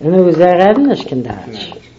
Ему заранее шкиндач.